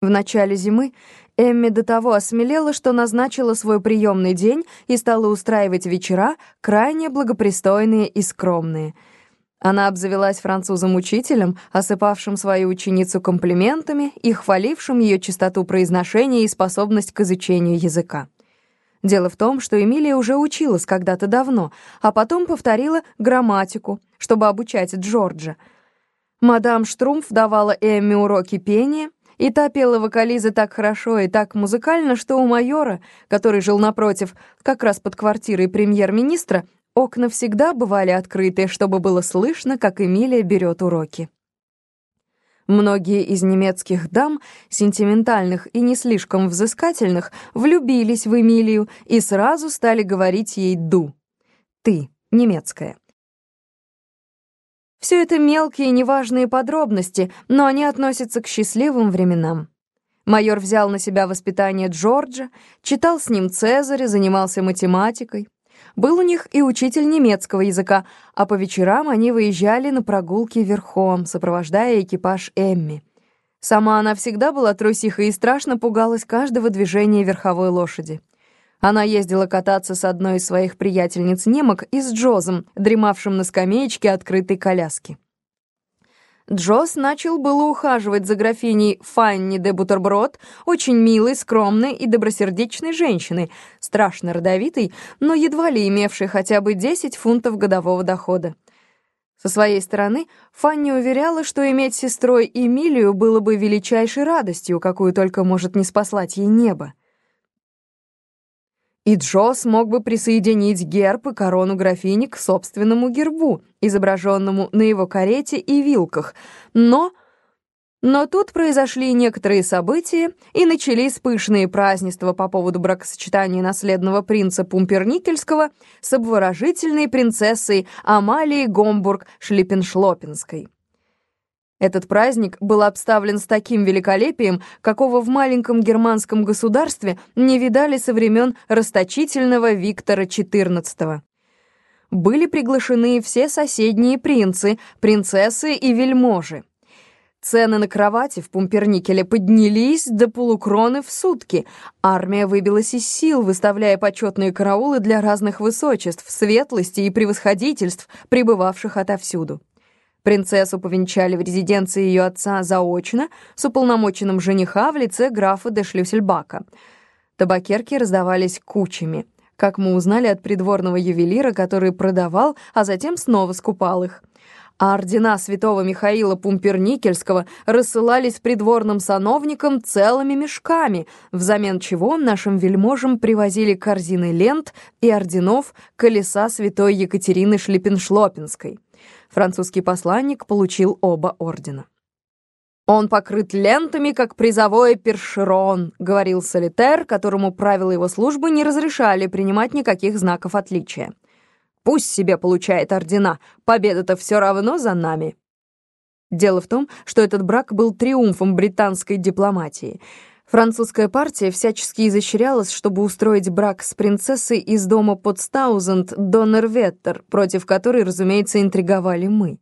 В начале зимы Эмми до того осмелела, что назначила свой приемный день и стала устраивать вечера, крайне благопристойные и скромные. Она обзавелась французом-учителем, осыпавшим свою ученицу комплиментами и хвалившим ее чистоту произношения и способность к изучению языка. Дело в том, что Эмилия уже училась когда-то давно, а потом повторила грамматику, чтобы обучать Джорджа. Мадам Штрумф давала Эмми уроки пения — и та пела вокализы так хорошо и так музыкально, что у майора, который жил напротив, как раз под квартирой премьер-министра, окна всегда бывали открыты, чтобы было слышно, как Эмилия берет уроки. Многие из немецких дам, сентиментальных и не слишком взыскательных, влюбились в Эмилию и сразу стали говорить ей «ду» — «ты», немецкая. Все это мелкие неважные подробности, но они относятся к счастливым временам. Майор взял на себя воспитание Джорджа, читал с ним Цезаря, занимался математикой. Был у них и учитель немецкого языка, а по вечерам они выезжали на прогулки верхом, сопровождая экипаж Эмми. Сама она всегда была трусихой и страшно пугалась каждого движения верховой лошади. Она ездила кататься с одной из своих приятельниц-немок и с Джозом, дремавшим на скамеечке открытой коляски. Джоз начал было ухаживать за графиней Фанни де Бутерброд, очень милой, скромной и добросердечной женщиной, страшно родовитой, но едва ли имевшей хотя бы 10 фунтов годового дохода. Со своей стороны, Фанни уверяла, что иметь сестрой Эмилию было бы величайшей радостью, какую только может не спаслать ей небо и Джо смог бы присоединить герб и корону графини к собственному гербу, изображенному на его карете и вилках, но... Но тут произошли некоторые события, и начались пышные празднества по поводу бракосочетания наследного принца Пумперникельского с обворожительной принцессой Амалией Гомбург-Шлиппеншлопинской. Этот праздник был обставлен с таким великолепием, какого в маленьком германском государстве не видали со времен расточительного Виктора XIV. Были приглашены все соседние принцы, принцессы и вельможи. Цены на кровати в Пумперникеле поднялись до полукроны в сутки. Армия выбилась из сил, выставляя почетные караулы для разных высочеств, светлости и превосходительств, прибывавших отовсюду. Принцессу повенчали в резиденции ее отца заочно с уполномоченным жениха в лице графа де Шлюссельбака. Табакерки раздавались кучами, как мы узнали от придворного ювелира, который продавал, а затем снова скупал их. А ордена святого Михаила Пумперникельского рассылались придворным сановникам целыми мешками, взамен чего нашим вельможам привозили корзины лент и орденов колеса святой Екатерины Шлиппеншлопинской. Французский посланник получил оба ордена. «Он покрыт лентами, как призовой першерон», — говорил Солитер, которому правила его службы не разрешали принимать никаких знаков отличия. «Пусть себе получает ордена, победа-то все равно за нами». Дело в том, что этот брак был триумфом британской дипломатии — Французская партия всячески изощрялась, чтобы устроить брак с принцессой из дома Потстаузенд до Нерветтер, против которой, разумеется, интриговали мы.